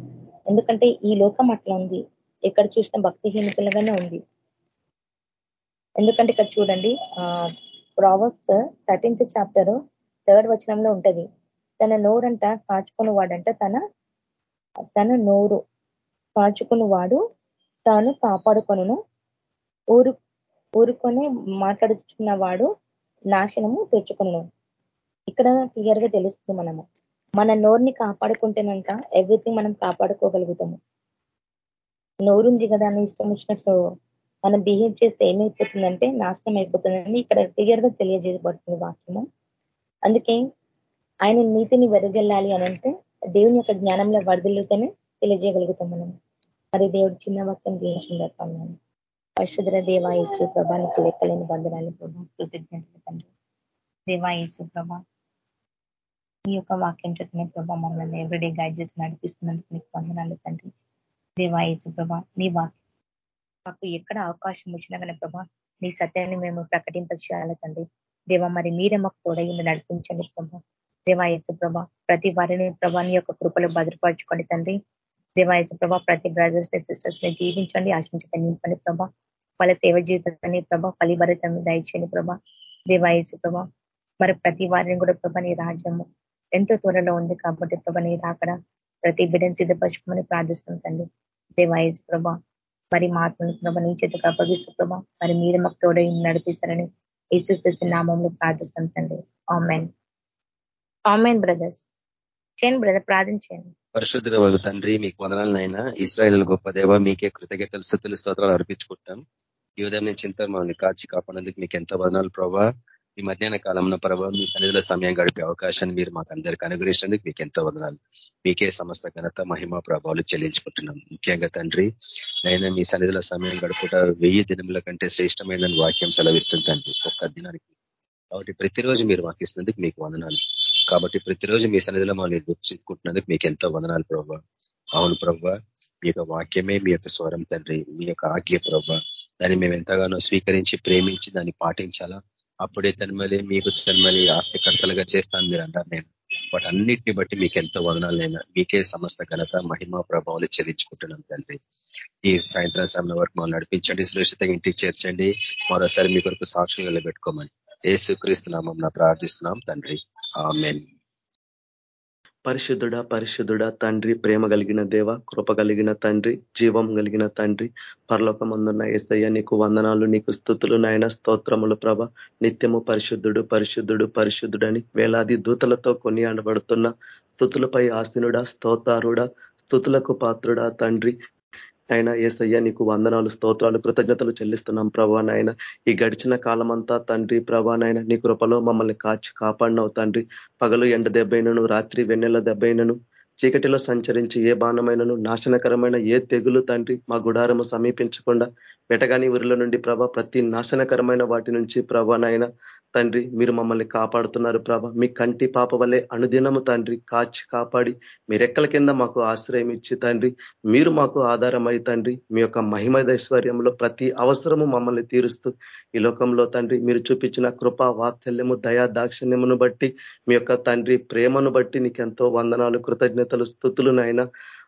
ఎందుకంటే ఈ లోకం అట్లా ఉంది. ఎక్కడ చూసినా భక్తిహీనతలుగానే ఉంది. ఎందుకంటే ఇక్కడ చూడండి ప్రావర్స్ థర్టీన్త్ చాప్టర్ థర్డ్ వచనంలో ఉంటది. తన నోరంట కాచుకుని వాడంట తన తన నోరు కాచుకుని వాడు తాను కాపాడుకొను ఊరు ఊరుకొని మాట్లాడుచున్న వాడు నాశనము తెచ్చుకును ఇక్కడ క్లియర్గా తెలుస్తుంది మనము. మన నోరుని కాపాడుకుంటేనంట ఎవ్రీథింగ్ మనం కాపాడుకోగలుగుతాము. నోరుంది కదా అని ఇష్టం వచ్చినట్లు మనం బిహేవ్ చేస్తే ఏమైపోతుందంటే నాశనం అయిపోతుందని ఇక్కడ క్లియర్గా తెలియజేయబడుతుంది వాక్యము. అందుకే ఆయన నీతిని వెదజల్లాలి అని అంటే దేవుని యొక్క జ్ఞానంలో వరదలుతేనే తెలియజేయగలుగుతాం మనం. మరి దేవుడు చిన్న వాక్యం జీవించిందన్నాను పరిశుద్ర దేవాయసు ప్రభానికి లెక్కలేని బంధనాలు ప్రభా కృతజ్ఞతలు తండ్రి. దేవాయసు ప్రభా ఈ యొక్క వాక్యం చెప్పిన ప్రభా మమ్మల్ని ఎవ్రీడే గైడ్ చేసి నడిపిస్తున్నందుకు నీకు వందనాలు తండ్రి. దేవాయసు ప్రభా నీ వాక్యం మాకు ఎక్కడ అవకాశం వచ్చినా కానీ ప్రభా నీ సత్యాన్ని మేము ప్రకటింపచేయాలి తండ్రి. దేవ మరి మీరే మాకు తోడైంది నడిపించండి ప్రభా. దేవాయసు ప్రభా ప్రతి వారిని ప్రభాని యొక్క కృపలు భద్రపరచుకోండి తండ్రి. దేవాయసు ప్రభా ప్రతి బ్రదర్స్ సిస్టర్స్ని జీవించండి ఆశించండి నింపండి ప్రభా. వాళ్ళ సేవ జీవితాన్ని ప్రభా ఫలిభరితం దయచేయండి ప్రభా. దేవాయసు ప్రభా మరి ప్రతి వారిని కూడా ప్రభా నీ రాజ్యము ఎంతో త్వరలో ఉంది కాబట్టి ప్రభా నీ రాకడ ప్రతి బిడ్డను సిద్ధపరచుకోమని ప్రార్థిస్తుంది తండ్రి. దేవాయజ్ ప్రభా మరి మాత్రం నీ చేత అప్పగిస్తూ మరి మీరు మాకు తోడై నడిపిస్తారని ఈ నామంలో ప్రార్థిస్తాం తండ్రి. ఆమెన్ ఆమెన్ బ్రదర్స్ చేయండి బ్రదర్ ప్రార్థించండి పరిశుద్ధ తండ్రి మీకు వదనాలనైనా ఇస్రాయల్ గొప్ప దేవ మీకే కృతజ్ఞతలు స్థుతులు స్తోత్రాలు అర్పించుకుంటాం ఈ ఉదయం నుంచి ఇంత మమ్మల్ని కాచి కాపాడేందుకు మీకు ఎంత వదనాలు ప్రభావ ఈ మధ్యాహ్న కాలంలో ప్రభావ మీ సన్నిధిలో సమయం గడిపే అవకాశాన్ని మీరు మాకు అందరికీ అనుగ్రహించినందుకు మీకు ఎంతో వదనాలు. మీకే సమస్త ఘనత మహిమ ప్రభావాలు చెల్లించుకుంటున్నాం. ముఖ్యంగా తండ్రి అయినా మీ సన్నిధిలో సమయం గడుపుట వెయ్యి దినముల కంటే శ్రేష్టమైనదని వాక్యం సెలవిస్తుంది తండ్రి. ఒక్క దినానికి. కాబట్టి ప్రతిరోజు మీరు వాకిస్తున్నందుకు మీకు వందనాలు. కాబట్టి ప్రతిరోజు మీ సన్నిధిలో మమ్మల్ని గుర్తించుకుంటున్నందుకు మీకు ఎంతో వందనాలు ప్రభావ. అవును ప్రభావ మీ యొక్క వాక్యమే మీ యొక్క స్వరం తండ్రి. మీ యొక్క ఆజ్ఞ ప్రభావ. దాన్ని మేము ఎంతగానో స్వీకరించి ప్రేమించి దాన్ని పాటించాలా? అప్పుడే తన్మలి మీకు తన్మలి ఆస్తికర్తలుగా చేస్తాను మీరు అన్నారు నేను. వాటన్నిటిని బట్టి మీకు ఎంతో వదనాలైనా మీకే సమస్త ఘనత మహిమ ప్రభావాలు చెల్లించుకుంటున్నాం తండ్రి. ఈ సాయంత్రం సమయం వరకు మనం నడిపించండి సురక్షితంగా ఇంటికి చేర్చండి. మరోసారి మీ కొరకు సాక్షులు పెట్టుకోమని ఏసుక్రీస్తు నామం ప్రార్థిస్తున్నాం తండ్రి. ఆమెన్. పరిశుద్ధుడ పరిశుద్ధుడ తండ్రి ప్రేమ కలిగిన దేవ కృప కలిగిన తండ్రి జీవం కలిగిన తండ్రి పరలోకమందున్న ఏసయ్య నీకు వందనాలు నీకు స్థుతులు నాయన స్తోత్రములు ప్రభ. నిత్యము పరిశుద్ధుడు పరిశుద్ధుడు పరిశుద్ధుడని వేలాది దూతలతో కొనియాడబడుతున్న స్థుతులపై ఆస్తినుడా స్తోతారుడా స్థుతులకు పాత్రుడా తండ్రి. ఆయన ఏసయ్య నీకు వందనాలు స్తోత్రాలు కృతజ్ఞతలు చెల్లిస్తున్నాం ప్రభా నాయన. ఈ గడిచిన కాలమంతా తండ్రి ప్రభా నాయన నీ కృపలో మమ్మల్ని కాచి కాపాడినవు తండ్రి. పగలు ఎండ దెబ్బైనను రాత్రి వెన్నెల దెబ్బైనను చీకటిలో సంచరించి ఏ బాణమైనను నాశనకరమైన ఏ తెగులు తండ్రి మా గుడారము సమీపించకుండా వెటగాని ఊరిలో నుండి ప్రభ ప్రతి నాశనకరమైన వాటి నుంచి ప్రభ నాయన తండ్రి మీరు మమ్మల్ని కాపాడుతున్నారు ప్రభ. మీ కంటి పాప వల్లే అనుదినము తండ్రి కాచి కాపాడి మీరెక్కల కింద మాకు ఆశ్రయం ఇచ్చి తండ్రి మీరు మాకు ఆధారమై తండ్రి మీ యొక్క మహిమదైశ్వర్యంలో ప్రతి అవసరము మమ్మల్ని తీరుస్తూ ఈ లోకంలో తండ్రి మీరు చూపించిన కృప వాత్సల్యము దయా దాక్షిణ్యమును బట్టి మీ యొక్క తండ్రి ప్రేమను బట్టి నీకెంతో వందనాలు కృతజ్ఞతలు స్థుతులు నాయన.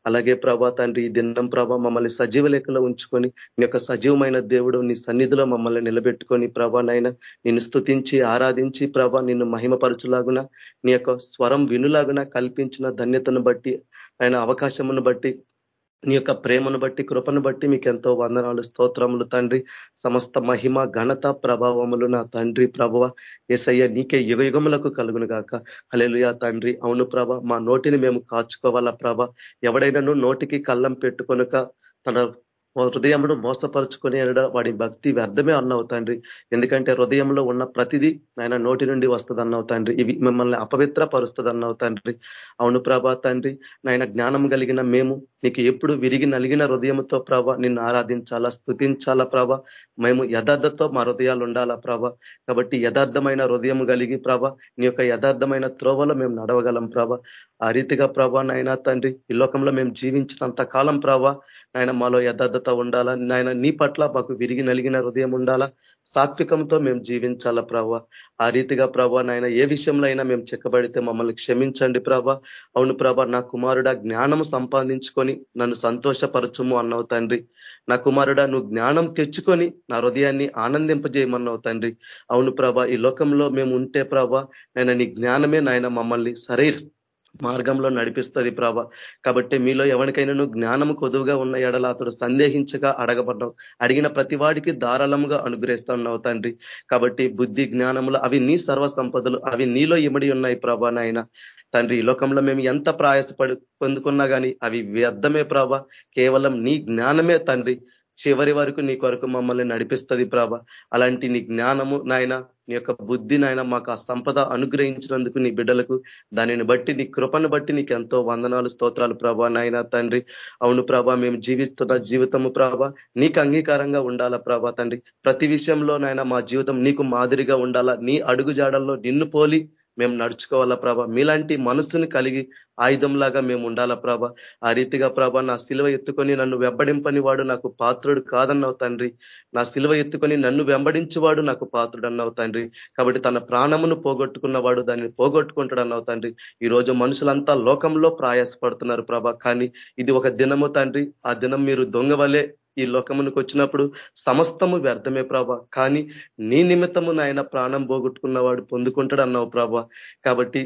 అలాగే ప్రభా తండ్రి ఈ దినం ప్రభా మమ్మల్ని సజీవ లెక్కలో ఉంచుకొని నీ యొక్క సజీవమైన దేవుడు నీ సన్నిధిలో మమ్మల్ని నిలబెట్టుకొని ప్రభా నైనా నిన్ను స్థుతించి ఆరాధించి ప్రభా నిన్ను మహిమపరచులాగున నీ యొక్క స్వరం వినులాగున కల్పించిన ధన్యతను బట్టి ఆయన అవకాశమును బట్టి నీ యొక్క ప్రేమను బట్టి కృపను బట్టి మీకు ఎంతో వందనాలు స్తోత్రములు తండ్రి. సమస్త మహిమ ఘనత ప్రభావములు నా తండ్రి ప్రభవ. ఏసయ్య నీకే యుగయుగములకు కలుగును గాక. హలెలుయా తండ్రి. అవును ప్రభ మా నోటిని మేము కాచుకోవాలా ప్రభ. ఎవడైనాను నోటికి కళ్ళం పెట్టుకొనుక తన హృదయమును మోసపరుచుకునే వాడి భక్తి వ్యర్థమే అన్నావు తండ్రి. ఎందుకంటే హృదయంలో ఉన్న ప్రతిదీ నాయన నోటి నుండి వస్తుంది అన్నావు తండ్రి. ఇవి మిమ్మల్ని అపవిత్ర పరుస్తుంది అన్నావు తండ్రి. అవును ప్రభా తండ్రి నాయన జ్ఞానం కలిగిన మేము నీకు ఎప్పుడు విరిగి నలిగిన హృదయంతో ప్రభ నిన్ను ఆరాధించాలా స్థుతించాలా ప్రభ? మేము యథార్థతో మా హృదయాలు ఉండాలా ప్రభ? కాబట్టి యథార్థమైన హృదయం కలిగి ప్రభ నీ యొక్క యథార్థమైన త్రోవలో మేము నడవగలం ప్రభ. ఆ రీతిగా ప్రభ నాయన తండ్రి ఈ లోకంలో మేము జీవించినంత కాలం ప్రభ నాయన మాలో యథార్థత ఉండాలా? నాయన నీ పట్ల మాకు విరిగి నలిగిన హృదయం ఉండాలా? సాత్వికంతో మేము జీవించాలా ప్రభా? ఆ రీతిగా ప్రభా నాయన ఏ విషయంలో అయినా మేము చెక్కబడితే మమ్మల్ని క్షమించండి ప్రభా. అవును ప్రభ నా కుమారుడా జ్ఞానము సంపాదించుకొని నన్ను సంతోషపరచుము అన్నవు తండ్రి. నా కుమారుడా నువ్వు జ్ఞానం తెచ్చుకొని నా హృదయాన్ని ఆనందింపజేయమన్నావు తండ్రి. అవును ప్రభా ఈ లోకంలో మేము ఉంటే ప్రభా నాయన నీ జ్ఞానమే నాయన మమ్మల్ని సరైన మార్గంలో నడిపిస్తుంది ప్రభ. కాబట్టి మీలో ఎవరికైనా జ్ఞానము కొదువుగా ఉన్న ఎడల అతడు సందేహించగా అడగబడ్డావు. అడిగిన ప్రతివాడికి ధారాళముగా అనుగ్రహిస్తున్నావు తండ్రి. కాబట్టి బుద్ధి జ్ఞానములు అవి నీ సర్వ సంపదలు అవి నీలో ఇమడి ఉన్నాయి ప్రభా నాయన. తండ్రి ఈ లోకంలో మేము ఎంత ప్రయాసపడి పొందుకున్నా కానీ అవి వ్యర్థమే ప్రభ. కేవలం నీ జ్ఞానమే తండ్రి. చివరి వరకు నీ కొరకు మమ్మల్ని నడిపిస్తుంది ప్రభ. అలాంటి నీ జ్ఞానము నాయన నీ యొక్క బుద్ధి నాయన మాకు ఆ సంపద అనుగ్రహించినందుకు నీ బిడ్డలకు దానిని బట్టి నీ కృపను బట్టి నీకు ఎంతో వందనాలు స్తోత్రాలు ప్రభా నాయన తండ్రి. అవును ప్రభా మేము జీవిస్తున్న జీవితము ప్రభ నీకు అంగీకారంగా ఉండాలా ప్రభా తండ్రి. ప్రతి విషయంలో నాయన మా జీవితం నీకు మాదిరిగా ఉండాలా. నీ అడుగు జాడల్లో నిన్ను పోలి మేము నడుచుకోవాలా ప్రభ? మీలాంటి మనసుని కలిగి ఆయుధంలాగా మేము ఉండాలా ప్రభ? ఆ రీతిగా ప్రభ నా సిలువ ఎత్తుకొని నన్ను వెంబడింపని వాడు నాకు పాత్రుడు కాదన్నావు తండ్రి. నా సిలువ ఎత్తుకొని నన్ను వెంబడించేవాడు నాకు పాత్రుడు అన్నావు తండ్రి. కాబట్టి తన ప్రాణమును పోగొట్టుకున్నవాడు దాన్ని పోగొట్టుకుంటాడు అన్నావు తండ్రి. ఈ రోజు మనుషులంతా లోకంలో ప్రయాసపడుతున్నారు ప్రభ. కానీ ఇది ఒక దినము తండ్రి. ఆ దినం మీరు దొంగవలే ఈ లోకమునికి వచ్చినప్పుడు సమస్తము వ్యర్థమే ప్రభ. కానీ నీ నిమిత్తము నాయన ప్రాణం పోగొట్టుకున్నవాడు పొందుకుంటాడు అన్నావు ప్రభ. కాబట్టి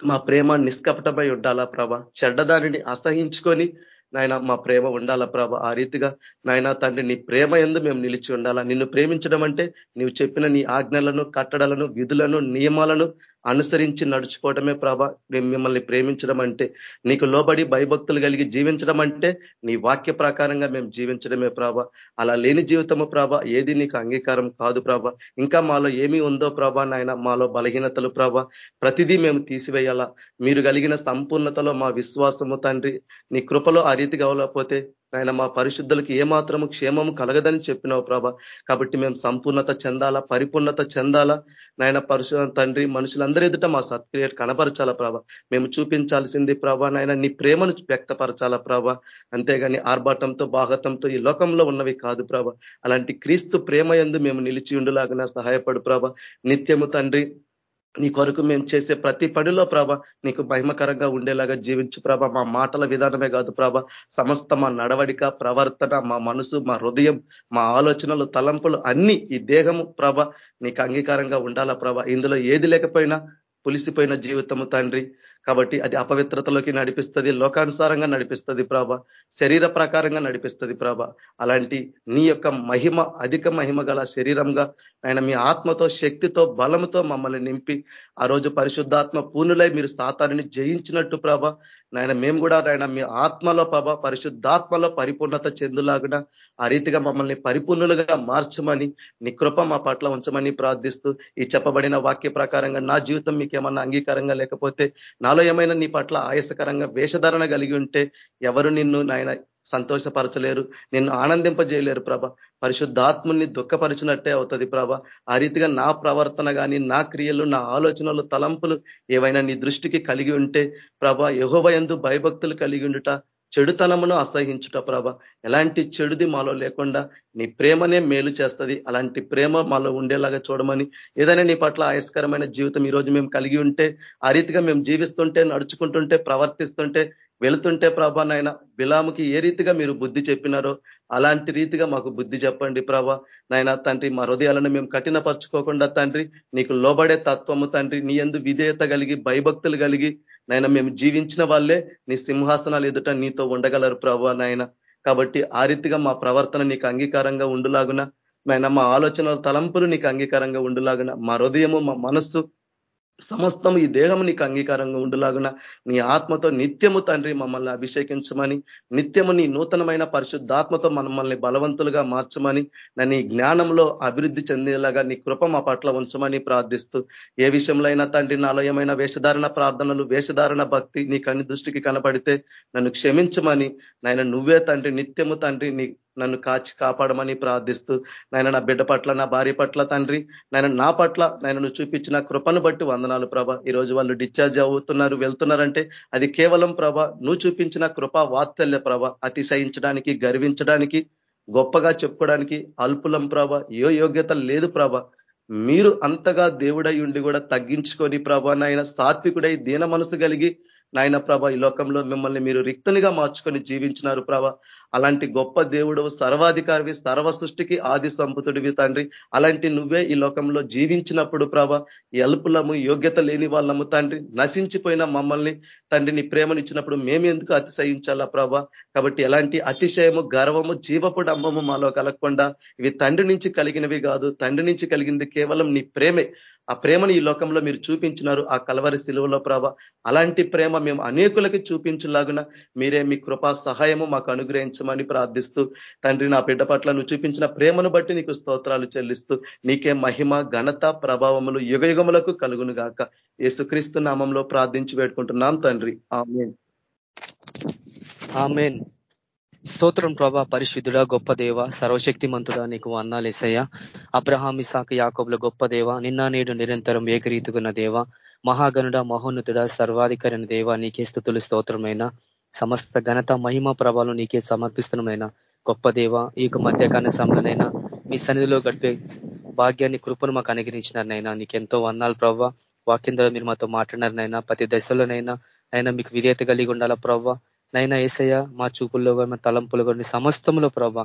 మా ప్రేమ నిష్కపటమై ఉండాలా ప్రభ. చెడ్డదానిని అసహించుకొని నాయన మా ప్రేమ ఉండాలా ప్రభ. ఆ రీతిగా నాయన తండ్రి నీ ప్రేమ ఎందు మేము నిలిచి ఉండాలా. నిన్ను ప్రేమించడం అంటే నీవు చెప్పిన నీ ఆజ్ఞలను కట్టడలను విధులను నియమాలను అనుసరించి నడుచుకోవడమే ప్రభ. మేము మిమ్మల్ని ప్రేమించడం అంటే నీకు లోబడి భయభక్తులు కలిగి జీవించడం అంటే నీ వాక్య ప్రకారంగా మేము జీవించడమే ప్రభ. అలా లేని జీవితము ప్రభ ఏది నీకు అంగీకారం కాదు ప్రభ. ఇంకా మాలో ఏమి ఉందో ప్రభ నాయన మాలో బలహీనతలు ప్రభ. ప్రతిదీ మేము తీసివేయాలా. మీరు కలిగిన సంపూర్ణతలో మా విశ్వాసము తండ్రి. నీ కృపలో ఆ రీతి కావలేకపోతే నాయన మా పరిశుద్ధులకు ఏమాత్రము క్షేమము కలగదని చెప్పినావు ప్రభ. కాబట్టి మేము సంపూర్ణత చెందాలా పరిపూర్ణత చెందాలా. నాయన పరుశు తండ్రి మనుషులందరి ఎదుట మా సత్క్రియ కనపరచాలా ప్రభ. మేము చూపించాల్సింది ప్రభ నాయన నీ ప్రేమను వ్యక్తపరచాలా ప్రభ. అంతేగాని ఆర్భాటంతో బాహతంతో ఈ లోకంలో ఉన్నవి కాదు ప్రభ. అలాంటి క్రీస్తు ప్రేమ ఎందు మేము నిలిచి ఉండులాగా సహాయపడు ప్రభ. నిత్యము తండ్రి నీ కొరకు మేము చేసే ప్రతి పనిలో ప్రభ నీకు మహిమకరంగా ఉండేలాగా జీవించు ప్రభ. మా మాటల విధానమే కాదు ప్రభ. సమస్త మా నడవడిక ప్రవర్తన మా మనసు మా హృదయం మా ఆలోచనలు తలంపులు అన్ని ఈ దేహము ప్రభ నీకు అంగీకారంగా ఉండాలా ప్రభ. ఇందులో ఏది లేకపోయినా పులిసిపోయిన జీవితము తండ్రి. కాబట్టి అది అపవిత్రతలోకి నడిపిస్తుంది లోకానుసారంగా నడిపిస్తుంది ప్రాభ. శరీర ప్రకారంగా నడిపిస్తుంది ప్రాభ. అలాంటి నీ యొక్క మహిమ అధిక మహిమ గల శరీరంగా ఆయన మీ ఆత్మతో శక్తితో బలముతో మమ్మల్ని నింపి ఆ రోజు పరిశుద్ధాత్మ పూనులై మీరు సాతాన్ని జయించినట్టు ప్రాభ నాయన మేము కూడా నాయన మీ ఆత్మలో ప్రభ పరిశుద్ధాత్మలో పరిపూర్ణత చెందులాగా ఆ రీతిగా మమ్మల్ని పరిపూర్ణులుగా మార్చమని నీ కృప మా పట్ల ఉంచమని ప్రార్థిస్తూ ఈ చెప్పబడిన వాక్య ప్రకారంగా నా జీవితం మీకు ఏమన్నా అంగీకారంగా లేకపోతే నాలో ఏమైనా నీ పట్ల ఆయాసకరంగా వేషధారణ కలిగి ఉంటే ఎవరు నిన్ను నాయన సంతోషపరచలేరు. నిన్ను ఆనందింపజేయలేరు ప్రభ. పరిశుద్ధాత్ముని దుఃఖపరిచినట్టే అవుతుంది ప్రభ. ఆ రీతిగా నా ప్రవర్తన కానీ నా క్రియలు నా ఆలోచనలు తలంపులు ఏవైనా నీ దృష్టికి కలిగి ఉంటే ప్రభ యహోవయందు భయభక్తులు కలిగి ఉండుట చెడుతనమును అసహించుట ప్రభ. ఎలాంటి చెడుది మాలో లేకుండా నీ ప్రేమనే మేలు చేస్తుంది. అలాంటి ప్రేమ మాలో ఉండేలాగా చూడమని ఏదైనా నీ పట్ల ఆయస్కరమైన జీవితం ఈరోజు మేము కలిగి ఉంటే ఆ రీతిగా మేము జీవిస్తుంటే నడుచుకుంటుంటే ప్రవర్తిస్తుంటే వెళుతుంటే ప్రభా నాయన బిలాముకి ఏ రీతిగా మీరు బుద్ధి చెప్పినారో అలాంటి రీతిగా మాకు బుద్ధి చెప్పండి ప్రభా. నాయన తండ్రి మా హృదయాలను మేము కఠినపరచుకోకుండా తండ్రి నీకు లోబడే తత్వము తండ్రి నీ ఎందు విధేయత కలిగి భయభక్తులు కలిగి నాయన మేము జీవించిన వాళ్ళే నీ సింహాసనాలు ఎదుట నీతో ఉండగలరు ప్రభా నాయన. కాబట్టి ఆ రీతిగా మా ప్రవర్తన నీకు అంగీకారంగా ఉండులాగున నాయన మా ఆలోచనల తలంపులు నీకు అంగీకారంగా ఉండులాగున మా హృదయము మా మనస్సు సమస్తం ఈ దేహం నీకు అంగీకారంగా ఉండులాగున నీ ఆత్మతో నిత్యము తండ్రి మమ్మల్ని అభిషేకించమని నిత్యము నీ నూతనమైన పరిశుద్ధాత్మతో మమ్మల్ని బలవంతులుగా మార్చమని నన్ను జ్ఞానంలో అభివృద్ధి చెందేలాగా నీ కృప మా పట్ల ఉంచమని ప్రార్థిస్తూ ఏ విషయంలో అయినా తండ్రి నాలో ఏమైనా వేషధారణ ప్రార్థనలు వేషధారణ భక్తి నీ కన్ని దృష్టికి కనపడితే నన్ను క్షమించమని నాయన నువ్వే తండ్రి నిత్యము తండ్రి నీ నన్ను కాచి కాపాడమని ప్రార్థిస్తూ నాయన నా బిడ్డ పట్ల నా భార్య పట్ల తండ్రి నాయన నా పట్ల నాయన నువ్వు చూపించిన కృపను బట్టి వందనాలు ప్రభ. ఈరోజు వాళ్ళు డిశ్చార్జ్ అవుతున్నారు వెళ్తున్నారంటే అది కేవలం ప్రభ నువ్వు చూపించిన కృప వాత్సల్య ప్రభ. అతిశయించడానికి గర్వించడానికి గొప్పగా చెప్పుకోవడానికి అల్పులం ప్రభ. ఏ యోగ్యత లేదు ప్రభ. మీరు అంతగా దేవుడై ఉండి కూడా తగ్గించుకొని ప్రభ నాయన సాత్వికుడై దీన మనసు కలిగి నాయన ప్రభ ఈ లోకంలో మిమ్మల్ని మీరు రిక్తనిగా మార్చుకొని జీవించినారు ప్రభ. అలాంటి గొప్ప దేవుడు సర్వాధికారివి సర్వ సృష్టికి ఆది సంపుతుడివి తండ్రి. అలాంటి నువ్వే ఈ లోకంలో జీవించినప్పుడు ప్రభ ఎల్పులము యోగ్యత లేని వాళ్ళము తండ్రి. నశించిపోయిన మమ్మల్ని తండ్రి నీ ప్రేమనిచ్చినప్పుడు మేము ఎందుకు అతిశయించాలా ప్రభ? కాబట్టి ఎలాంటి అతిశయము గర్వము జీవపు డంబము మాలో కలగకుండా ఇవి తండ్రి నుంచి కలిగినవి కాదు. తండ్రి నుంచి కలిగింది కేవలం నీ ప్రేమే. ఆ ప్రేమను ఈ లోకంలో మీరు చూపించినారు ఆ కలవరి శిలువలో ప్రభ. అలాంటి ప్రేమ మేము అనేకులకి చూపించలాగున మీరే మీ కృపా సహాయము మాకు అనుగ్రహించమని ప్రార్థిస్తూ తండ్రి నా బిడ్డ పట్ల నువ్వు చూపించిన ప్రేమను బట్టి నీకు స్తోత్రాలు చెల్లిస్తూ నీకే మహిమ ఘనత ప్రభావములు యుగయుగములకు కలుగును గాక యేసుక్రీస్తు నామంలో ప్రార్థించి పెట్టుకుంటున్నాం తండ్రి. ఆమెన్. ఆమెన్. స్తోత్రం ప్రభా పరిశుద్ధుడ గొప్ప దేవ సర్వశక్తి మంతుడా నీకు అన్నాలేసయ్య అబ్రహాం ఇసాక్ యాకబుల గొప్ప దేవ నిన్న నేడు నిరంతరం ఏకరీతుకున్న దేవ మహాగనుడ మహోన్నతుడ సర్వాధికారిన దేవ నీకే స్థుతులు స్తోత్రమైన. సమస్త ఘనత మహిమ ప్రభావం నీకే సమర్పిస్తున్నమైన గొప్ప దేవ ఈ మధ్యకాల సమయంలోనైనా మీ సన్నిధిలో గడిపే భాగ్యాన్ని కృపను మాకు అనుగ్రహించినారనైనా నీకెంతో వందాలు ప్రవ్వ. వాక్యం ద్వారా మీరు మాతో మాట్లాడినారనైనా ప్రతి దశలోనైనా అయినా మీకు విధేయత కలిగి ఉండాలా ప్రవ్వ. నైనా ఏసయ్య మా చూపుల్లో మా తలంపులు కానీ సమస్తంలో ప్రవ్వ.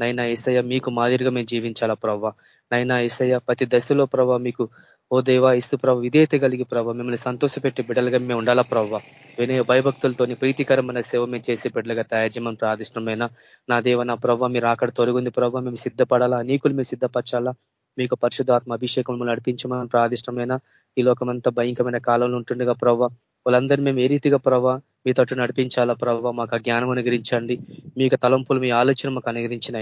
నైనా ఏసయ్య మీకు మాదిరిగా మేము జీవించాలా ప్రభా నైనా ఏసయ్య ప్రతి దశలో ప్రవ్వ మీకు ఓ దేవా ఇస్తు ప్రభు విధేయత కలిగి ప్రభావ మిమ్మల్ని సంతోషపెట్టి బిడ్డలుగా మేము ఉండాలా ప్రభావ వినయ భయభక్తులతోని ప్రీతికరమైన సేవ మేము చేసే బిడ్డలుగా తయారు చేయమని ప్రార్థిష్టమైన నా దేవ నా ప్రభావ మీరు అక్కడ తొలగింది ప్రభావ మేము సిద్ధపడాలా? నీకులు మేము సిద్ధపరచాలా? మీకు పరిశుధాత్మ అభిషేకం నడిపించమని ప్రార్థిష్టమైన ఈ లోకమంతా భయంకరమైన కాలంలో ఉంటుండగా ప్రభావ వాళ్ళందరినీ మేము ఏ రీతిగా ప్రభావ మీ తట్టు నడిపించాలా ప్రభావ మాకు ఆ జ్ఞానం అనుగ్రహించండి. మీకు తలంపులు మీ ఆలోచన మాకు అనుగ్రహించిన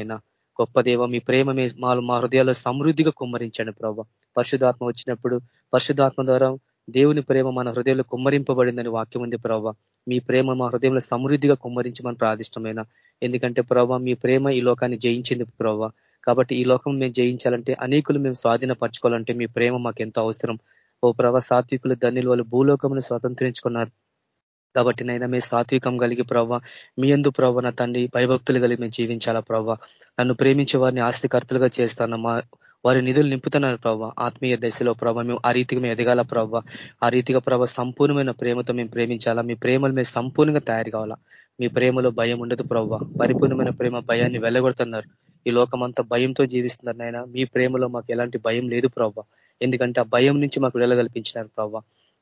గొప్ప దేవ మీ ప్రేమ మా మా హృదయాల్లో సమృద్ధిగా కుమ్మరించండి ప్రభావ పరిశుధాత్మ వచ్చినప్పుడు పరిశుధాత్మ ద్వారా దేవుని ప్రేమ మన హృదయంలో కుమ్మరింపబడిందని వాక్యం ఉంది ప్రభావ మీ ప్రేమ మా హృదయంలో సమృద్ధిగా కుమ్మరించమని ప్రాదిష్టమైన. ఎందుకంటే ప్రభావ మీ ప్రేమ ఈ లోకాన్ని జయించింది ప్రభావ కాబట్టి ఈ లోకం మేము జయించాలంటే అనేకులు మేము స్వాధీనపరచుకోవాలంటే మీ ప్రేమ మాకు ఎంతో అవసరం. ఓ ప్రభా సాత్వికులు ధన్యులు వాళ్ళు భూలోకమును స్వతంత్రించుకున్నారు. కాబట్టి నైనా మీ సాత్వికం కలిగి ప్రవ్వ మీ ఎందు ప్రవ్వ నా తండ్రి భయభక్తులు కలిగి మేము జీవించాలా ప్రవ్వ? నన్ను ప్రేమించే వారిని ఆస్తికర్తలుగా చేస్తాను మా వారి నిధులు నింపుతున్నారు ప్రభావ ఆత్మీయ దశలో ప్రభావ మేము ఆ రీతిగా మేము ఎదగాల ప్రభావ ఆ రీతిగా ప్రభావ సంపూర్ణమైన ప్రేమతో మేము ప్రేమించాలా? మీ ప్రేమలు మేము సంపూర్ణంగా తయారు కావాలా? మీ ప్రేమలో భయం ఉండదు ప్రవ్వ. పరిపూర్ణమైన ప్రేమ భయాన్ని వెళ్ళగొడుతున్నారు ఈ లోకమంతా భయంతో జీవిస్తున్నారు నాయన మీ ప్రేమలో మాకు ఎలాంటి భయం లేదు ప్రవ్వ. ఎందుకంటే ఆ భయం నుంచి మాకు విడుదల కల్పించినారు ప్రవ్వ.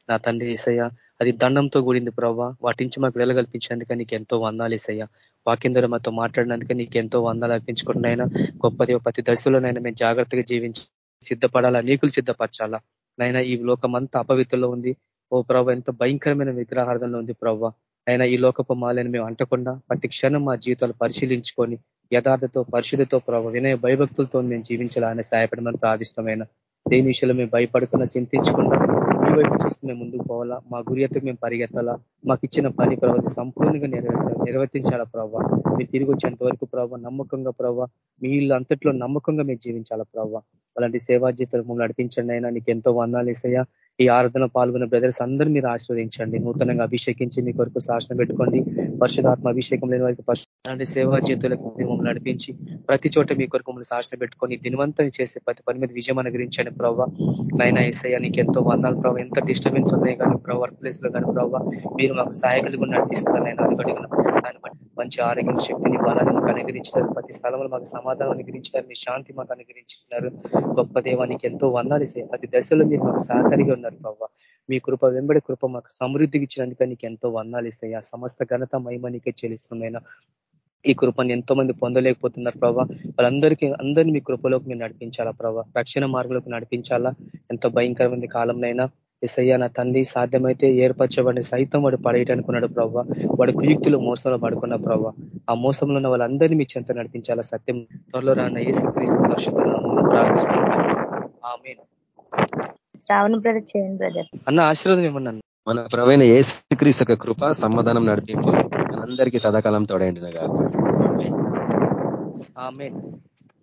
నా తండ్రి ఈసయ్య అది దండంతో కూడింది ప్రభావ వాటి నుంచి మాకు విడుదల నీకు ఎంతో వందాలు ఈసయ్య వాక్యం మాతో మాట్లాడినందుకే నీకు ఎంతో వందాలు అర్పించుకుంటున్నాయినా గొప్పది ప్రతి దశలోనైనా మేము జాగ్రత్తగా జీవించి సిద్ధపడాలా నీకులు సిద్ధపరచాలా. నైనా ఈ లోకం అంతా అపవిత్రలో ఉంది. ఓ ప్రభావ ఎంతో భయంకరమైన విగ్రహార్థంలో ఉంది ప్రవ్వ అయినా ఈ లోకపు మాలని మేము అంటకుండా ప్రతి క్షణం మా జీవితాలు పరిశీలించుకొని యథార్థతో పరిశుద్ధతో ప్రభావ వినయ భయభక్తులతో మేము జీవించాలని సహాయపడమని ప్రాదిష్టమైన దేని విషయంలో మేము భయపడకుండా చింతించకుండా మీ వైపు చూస్తున్న మేము ముందుకు పోవాలా? మా గురి మేము పరిగెత్తాలా? మాకు ఇచ్చిన పని ప్రభావ సంపూర్ణంగా నెరవేర్చాలి నిర్వర్తించాలా ప్రభావ మీరు తిరిగి వచ్చేంత వరకు ప్రభావ నమ్మకంగా ప్రభావ మీ ఇల్లు అంతట్లో నమ్మకంగా మీరు జీవించాలా ప్రభావ అలాంటి సేవా జీతాలు మమ్మల్ని నడిపించండి అయినా నీకు ఎంతో వందాలు ఇస్తాయా? ఈ ఆరాధన పాల్గొన్న బ్రదర్స్ అందరూ మీరు ఆశీర్వదించండి. నూతనంగా అభిషేకించి మీ కొరకు శాసనం పెట్టుకోండి. పరిశుధాత్మ అభిషేకం లేని వారికి పరిశుభ్రాన్ని సేవా జీతులకు మమ్మల్ని నడిపించి ప్రతి చోట మీ కొరకు మమ్మల్ని శాసనం పెట్టుకొని దినవంతం చేసే ప్రతి పని మీద విజయం అనుగ్రహించండి ప్రభావ నైనా ఎస్ఐ నీకు ఎంతో వందాలు ప్రభావ ఎంత డిస్టర్బెన్స్ ఉన్నాయి కానీ ప్రభావ వర్క్ ప్లేస్లో కానీ ప్రభావ మీరు మాకు సహాయకులు నడిపిస్తున్నారు నేను అనుగడిగిన దాన్ని బట్టి మంచి ఆరోగ్యం శక్తిని బలాన్ని మాకు అనుగ్రహించినారు. ప్రతి స్థలంలో మాకు సమాధానం అనుగ్రహించినారు. మీ శాంతి మాకు అనుగ్రహించినారు. గొప్ప దేవానికి ఎంతో వందాలు ఇస్తాయి ప్రతి దశలో మీరు మాకు సహకారిగా ఉన్నారు ప్రభావ మీ కృప వెంబడి కృప మాకు సమృద్ధికి ఇచ్చినందుక నీకు ఎంతో వందాలు ఇస్తాయి. ఆ సమస్త ఘనత మహిమనికే చెల్లిస్తున్నాయినా ఈ కృపను ఎంతో మంది పొందలేకపోతున్నారు ప్రభావ వాళ్ళందరికీ అందరినీ మీ కృపలోకి మీరు నడిపించాలా ప్రభావ రక్షణ మార్గంలోకి నడిపించాలా? ఎంతో భయంకరమైన కాలంనైనా. ఎసయ్యా నా తండ్రి సాధ్యమైతే ఏర్పరచబడిన సైతం వాడు పడేయటానికి ఉన్నాడు ప్రభావ వాడు కుయుక్తులు మోసంలో పడుకున్న ప్రభావ ఆ మోసంలో ఉన్న వాళ్ళందరినీ మీ చెంత నడిపించాలా? సత్యం త్వరలో రాన్న ఏసు క్రీస్తు పరిశుద్ధంలో ప్రార్థిస్తున్నాం ఆమె శ్రావణ బ్రదర్ చేయండి బ్రదర్. అన్న ఆశీర్వాదం ఏమన్నా మన ప్రవీణ ఏ యొక్క కృప సమాధానం నడిపింపు మనందరికీ సదాకాలం ఆమె